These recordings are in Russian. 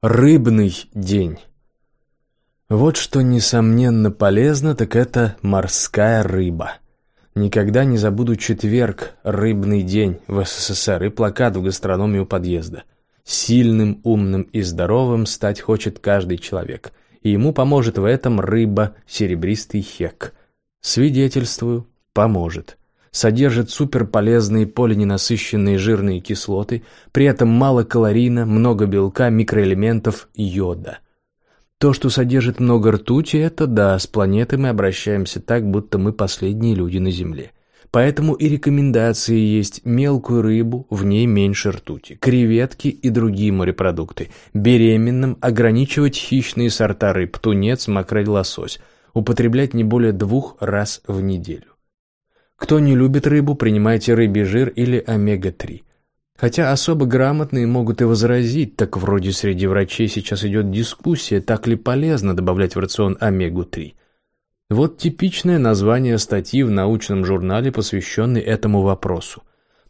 Рыбный день. Вот что несомненно полезно, так это морская рыба. Никогда не забуду четверг, рыбный день в СССР и плакат в гастрономе у подъезда. Сильным, умным и здоровым стать хочет каждый человек, и ему поможет в этом рыба, серебристый хек. Свидетельствую, поможет содержит суперполезные полиненасыщенные жирные кислоты, при этом мало калорийно, много белка, микроэлементов, йода. То, что содержит много ртути, это да, с планеты мы обращаемся так, будто мы последние люди на Земле. Поэтому и рекомендации есть мелкую рыбу, в ней меньше ртути, креветки и другие морепродукты, беременным ограничивать хищные сорта рыб, тунец, макрель, лосось, употреблять не более двух раз в неделю. Кто не любит рыбу, принимайте рыбий жир или омега-3. Хотя особо грамотные могут и возразить, так вроде среди врачей сейчас идет дискуссия, так ли полезно добавлять в рацион омегу-3. Вот типичное название статьи в научном журнале, посвященной этому вопросу.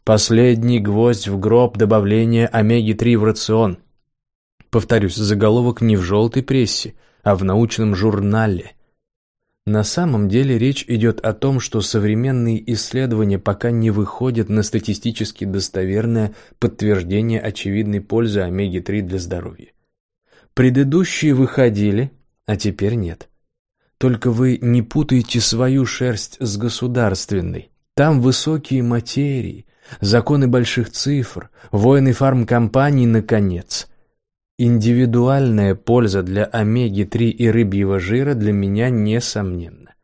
«Последний гвоздь в гроб добавления омеги-3 в рацион». Повторюсь, заголовок не в желтой прессе, а в научном журнале – на самом деле речь идет о том, что современные исследования пока не выходят на статистически достоверное подтверждение очевидной пользы омеги-3 для здоровья. Предыдущие выходили, а теперь нет. Только вы не путаете свою шерсть с государственной. Там высокие материи, законы больших цифр, воины фармкомпаний, наконец – Индивидуальная польза для омеги-3 и рыбьего жира для меня несомненна.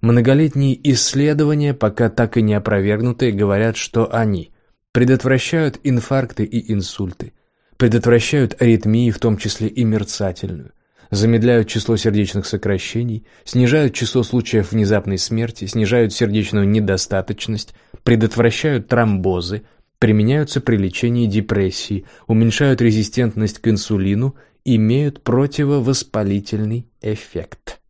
Многолетние исследования, пока так и не опровергнутые, говорят, что они предотвращают инфаркты и инсульты, предотвращают аритмии, в том числе и мерцательную, замедляют число сердечных сокращений, снижают число случаев внезапной смерти, снижают сердечную недостаточность, предотвращают тромбозы, применяются при лечении депрессии, уменьшают резистентность к инсулину, имеют противовоспалительный эффект.